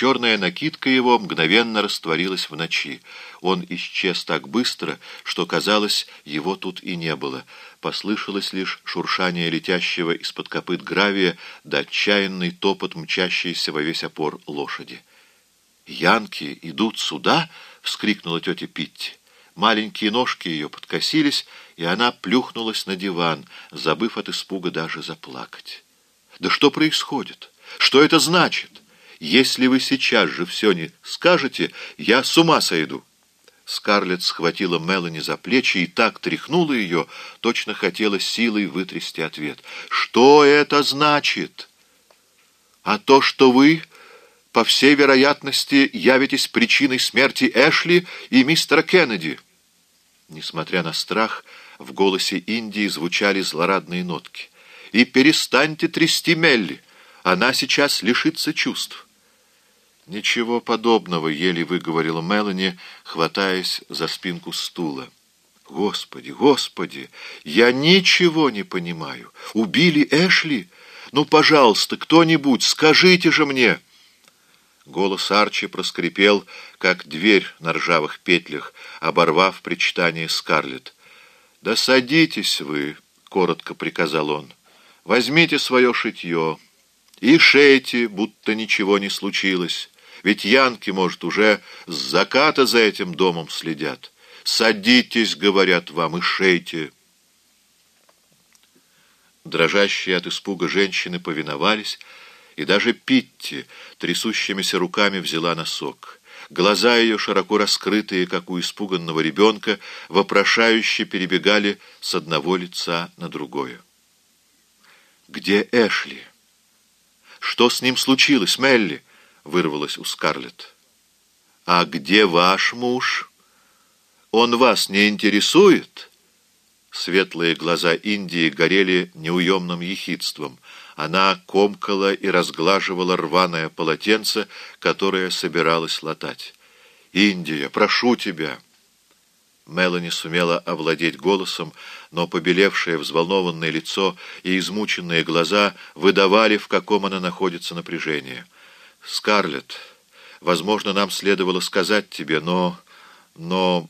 черная накидка его мгновенно растворилась в ночи. Он исчез так быстро, что, казалось, его тут и не было. Послышалось лишь шуршание летящего из-под копыт гравия да отчаянный топот мчащейся во весь опор лошади. «Янки идут сюда?» — вскрикнула тетя Питти. Маленькие ножки ее подкосились, и она плюхнулась на диван, забыв от испуга даже заплакать. «Да что происходит? Что это значит? Если вы сейчас же все не скажете, я с ума сойду». Скарлетт схватила Мелани за плечи и так тряхнула ее, точно хотела силой вытрясти ответ. «Что это значит?» «А то, что вы, по всей вероятности, явитесь причиной смерти Эшли и мистера Кеннеди». Несмотря на страх, в голосе Индии звучали злорадные нотки. «И перестаньте трясти Мелли, она сейчас лишится чувств». «Ничего подобного», — еле выговорила Мелани, хватаясь за спинку стула. «Господи, Господи, я ничего не понимаю. Убили Эшли? Ну, пожалуйста, кто-нибудь, скажите же мне!» Голос Арчи проскрипел, как дверь на ржавых петлях, оборвав причитание Скарлетт. «Да садитесь вы», — коротко приказал он. «Возьмите свое шитье и шейте, будто ничего не случилось». Ведь янки, может, уже с заката за этим домом следят. Садитесь, говорят вам, и шейте. Дрожащие от испуга женщины повиновались, и даже Питти трясущимися руками взяла носок. Глаза ее, широко раскрытые, как у испуганного ребенка, вопрошающе перебегали с одного лица на другое. «Где Эшли? Что с ним случилось, Мелли?» — вырвалось у Скарлетт. «А где ваш муж? Он вас не интересует?» Светлые глаза Индии горели неуемным ехидством. Она комкала и разглаживала рваное полотенце, которое собиралась латать. «Индия, прошу тебя!» Мелани сумела овладеть голосом, но побелевшее взволнованное лицо и измученные глаза выдавали, в каком она находится напряжение. «Скарлетт, возможно, нам следовало сказать тебе, но... но...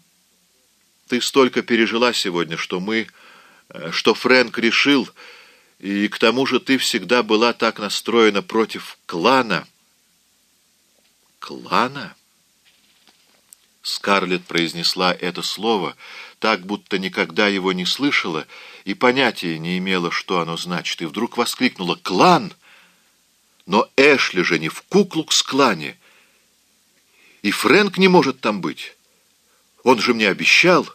Ты столько пережила сегодня, что мы... Э, что Фрэнк решил, и к тому же ты всегда была так настроена против клана». «Клана?» Скарлетт произнесла это слово так, будто никогда его не слышала и понятия не имела, что оно значит, и вдруг воскликнула «Клан!» Но Эшли же не в Куклукс-клане. И Фрэнк не может там быть. Он же мне обещал.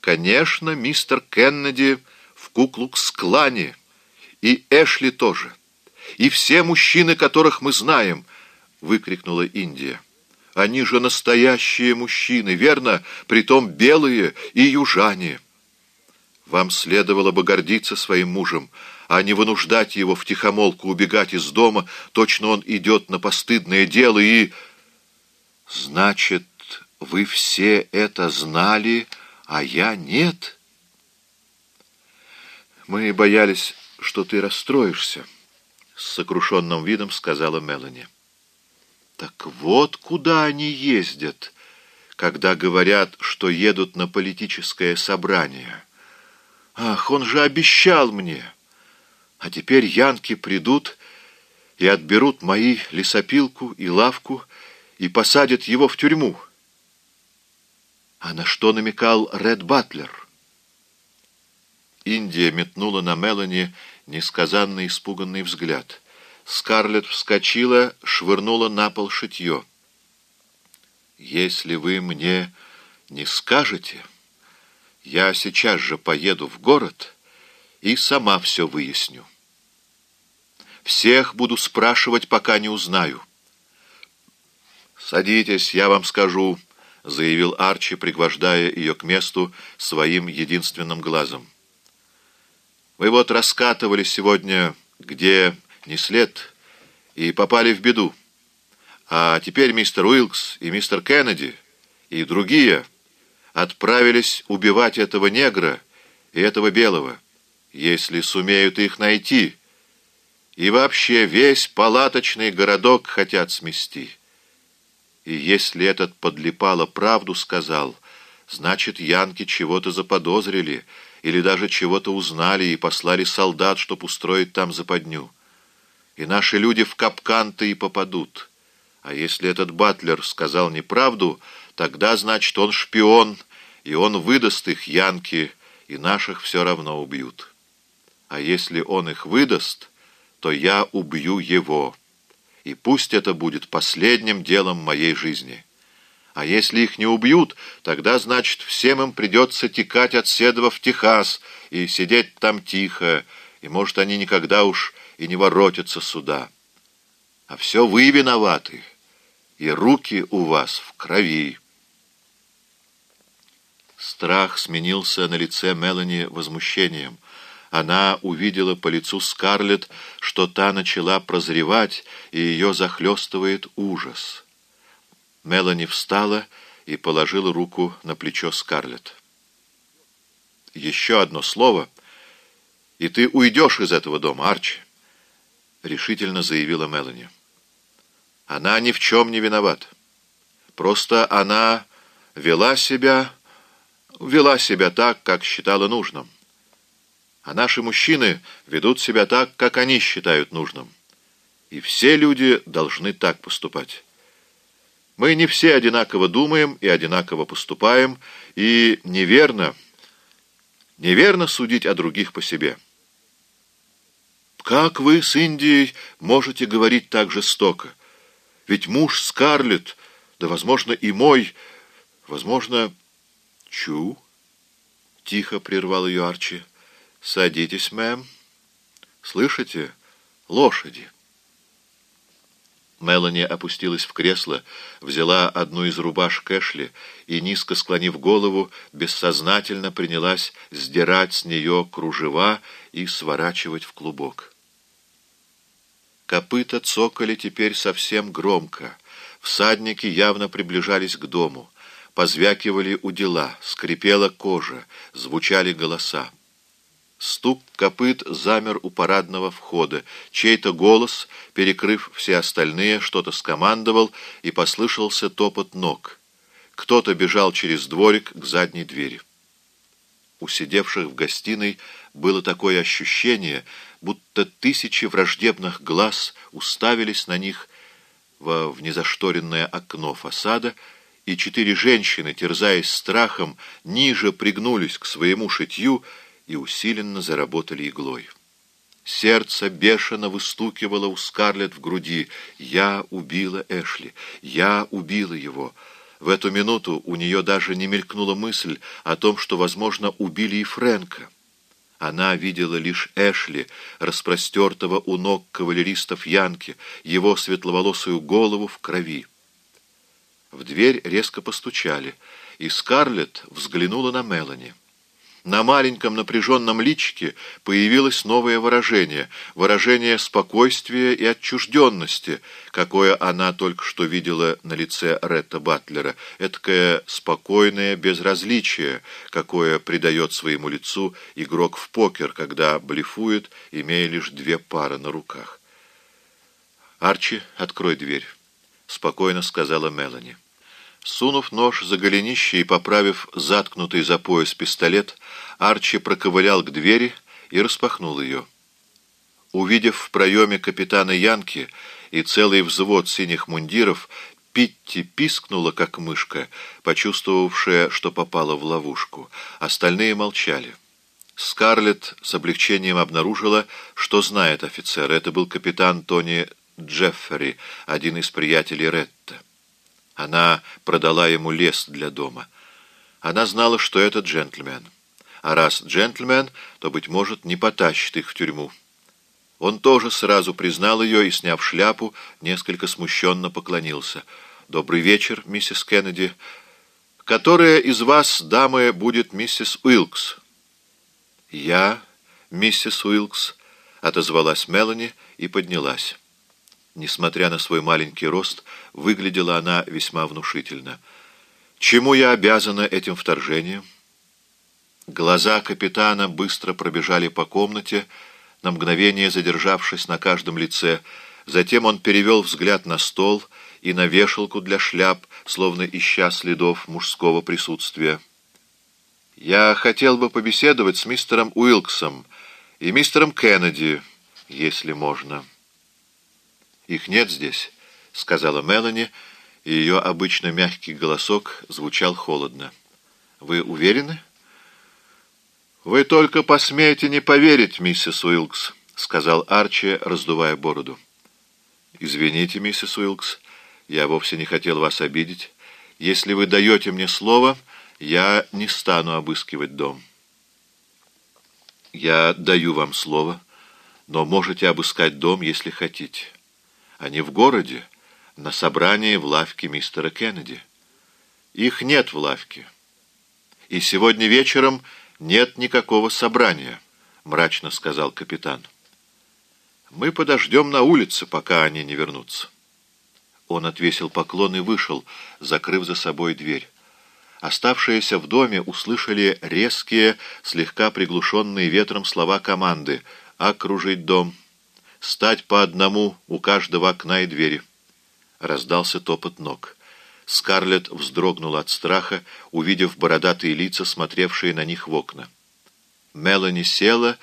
Конечно, мистер Кеннеди в Куклукс-клане. И Эшли тоже. И все мужчины, которых мы знаем, выкрикнула Индия. Они же настоящие мужчины, верно? Притом белые и южане. Вам следовало бы гордиться своим мужем, а не вынуждать его втихомолку убегать из дома, точно он идет на постыдное дело и... Значит, вы все это знали, а я нет? Мы боялись, что ты расстроишься, — с сокрушенным видом сказала Мелани. Так вот куда они ездят, когда говорят, что едут на политическое собрание. Ах, он же обещал мне... А теперь янки придут и отберут мои лесопилку и лавку и посадят его в тюрьму. А на что намекал Ред Батлер? Индия метнула на Мелани несказанно испуганный взгляд. Скарлетт вскочила, швырнула на пол шитье. «Если вы мне не скажете, я сейчас же поеду в город и сама все выясню». Всех буду спрашивать, пока не узнаю. «Садитесь, я вам скажу», — заявил Арчи, пригвождая ее к месту своим единственным глазом. «Вы вот раскатывали сегодня, где не след, и попали в беду. А теперь мистер Уилкс и мистер Кеннеди и другие отправились убивать этого негра и этого белого, если сумеют их найти» И вообще весь палаточный городок хотят смести. И если этот подлипало правду сказал, значит, янки чего-то заподозрили или даже чего-то узнали и послали солдат, чтоб устроить там западню. И наши люди в капкан-то и попадут. А если этот батлер сказал неправду, тогда, значит, он шпион, и он выдаст их янки, и наших все равно убьют. А если он их выдаст, то я убью его, и пусть это будет последним делом моей жизни. А если их не убьют, тогда, значит, всем им придется текать от Седова в Техас и сидеть там тихо, и, может, они никогда уж и не воротятся сюда. А все вы виноваты, и руки у вас в крови». Страх сменился на лице Мелани возмущением. Она увидела по лицу Скарлетт, что та начала прозревать, и ее захлестывает ужас. Мелани встала и положила руку на плечо Скарлетт. «Еще одно слово, и ты уйдешь из этого дома, Арчи», — решительно заявила Мелани. «Она ни в чем не виновата. Просто она вела себя...» вела себя так, как считала нужным. А наши мужчины ведут себя так, как они считают нужным. И все люди должны так поступать. Мы не все одинаково думаем и одинаково поступаем, и неверно, неверно судить о других по себе. Как вы с Индией можете говорить так жестоко? Ведь муж Скарлетт, да, возможно, и мой, возможно, «Чу?» — тихо прервал ее Арчи. «Садитесь, мэм. Слышите? Лошади». Мелани опустилась в кресло, взяла одну из рубашек Эшли и, низко склонив голову, бессознательно принялась сдирать с нее кружева и сворачивать в клубок. Копыта цокали теперь совсем громко. Всадники явно приближались к дому. Позвякивали удила, скрипела кожа, звучали голоса. Стук копыт замер у парадного входа. Чей-то голос, перекрыв все остальные, что-то скомандовал, и послышался топот ног. Кто-то бежал через дворик к задней двери. У сидевших в гостиной было такое ощущение, будто тысячи враждебных глаз уставились на них во внезашторенное окно фасада, и четыре женщины, терзаясь страхом, ниже пригнулись к своему шитью и усиленно заработали иглой. Сердце бешено выстукивало у Скарлетт в груди. «Я убила Эшли! Я убила его!» В эту минуту у нее даже не мелькнула мысль о том, что, возможно, убили и Фрэнка. Она видела лишь Эшли, распростертого у ног кавалеристов Янки, его светловолосую голову в крови. В дверь резко постучали, и Скарлетт взглянула на Мелани. На маленьком напряженном личике появилось новое выражение, выражение спокойствия и отчужденности, какое она только что видела на лице Ретта Батлера, эткое спокойное безразличие, какое придает своему лицу игрок в покер, когда блефует, имея лишь две пары на руках. «Арчи, открой дверь» спокойно сказала Мелани. Сунув нож за голенище и поправив заткнутый за пояс пистолет, Арчи проковылял к двери и распахнул ее. Увидев в проеме капитана Янки и целый взвод синих мундиров, Питти пискнула, как мышка, почувствовавшая, что попала в ловушку. Остальные молчали. Скарлетт с облегчением обнаружила, что знает офицер. Это был капитан Тони Джеффери, один из приятелей Ретта. Она продала ему лес для дома. Она знала, что это джентльмен. А раз джентльмен, то, быть может, не потащит их в тюрьму. Он тоже сразу признал ее и, сняв шляпу, несколько смущенно поклонился. «Добрый вечер, миссис Кеннеди. Которая из вас, дамы, будет миссис Уилкс?» «Я, миссис Уилкс», — отозвалась Мелани и поднялась. Несмотря на свой маленький рост, выглядела она весьма внушительно. «Чему я обязана этим вторжением?» Глаза капитана быстро пробежали по комнате, на мгновение задержавшись на каждом лице. Затем он перевел взгляд на стол и на вешалку для шляп, словно ища следов мужского присутствия. «Я хотел бы побеседовать с мистером Уилксом и мистером Кеннеди, если можно». «Их нет здесь», — сказала Мелани, и ее обычно мягкий голосок звучал холодно. «Вы уверены?» «Вы только посмеете не поверить, миссис Уилкс», — сказал Арчи, раздувая бороду. «Извините, миссис Уилкс, я вовсе не хотел вас обидеть. Если вы даете мне слово, я не стану обыскивать дом». «Я даю вам слово, но можете обыскать дом, если хотите. А не в городе, на собрании в лавке мистера Кеннеди. Их нет в лавке. И сегодня вечером «Нет никакого собрания», — мрачно сказал капитан. «Мы подождем на улице, пока они не вернутся». Он отвесил поклон и вышел, закрыв за собой дверь. Оставшиеся в доме услышали резкие, слегка приглушенные ветром слова команды «Окружить дом», «Стать по одному у каждого окна и двери». Раздался топот ног. Скарлетт вздрогнула от страха, увидев бородатые лица, смотревшие на них в окна. Мелани села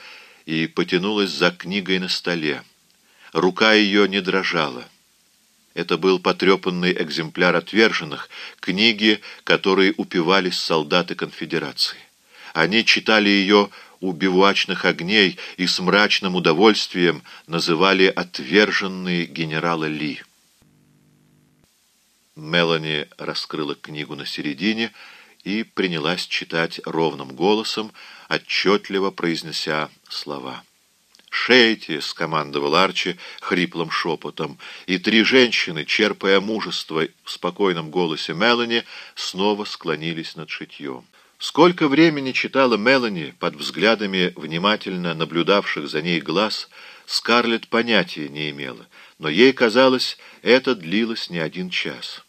и потянулась за книгой на столе. Рука ее не дрожала. Это был потрепанный экземпляр отверженных, книги, которые упивались солдаты конфедерации. Они читали ее у бивуачных огней и с мрачным удовольствием называли «отверженные генерала Ли». Мелани раскрыла книгу на середине и принялась читать ровным голосом, отчетливо произнеся слова. «Шейте!» — скомандовал Арчи хриплым шепотом, и три женщины, черпая мужество в спокойном голосе Мелани, снова склонились над шитьем. Сколько времени читала Мелани под взглядами внимательно наблюдавших за ней глаз, Скарлетт понятия не имела, но ей казалось, это длилось не один час.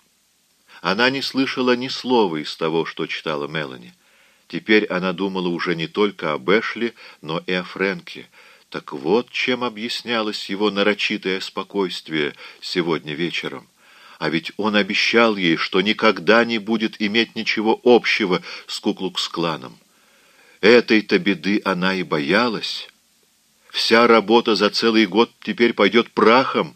Она не слышала ни слова из того, что читала Мелани. Теперь она думала уже не только об Эшли, но и о Фрэнке. Так вот, чем объяснялось его нарочитое спокойствие сегодня вечером. А ведь он обещал ей, что никогда не будет иметь ничего общего с Куклукс-кланом. Этой-то беды она и боялась. Вся работа за целый год теперь пойдет прахом.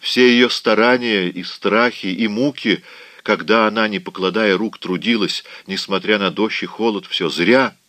Все ее старания и страхи, и муки — когда она, не покладая рук, трудилась, несмотря на дождь и холод, все зря —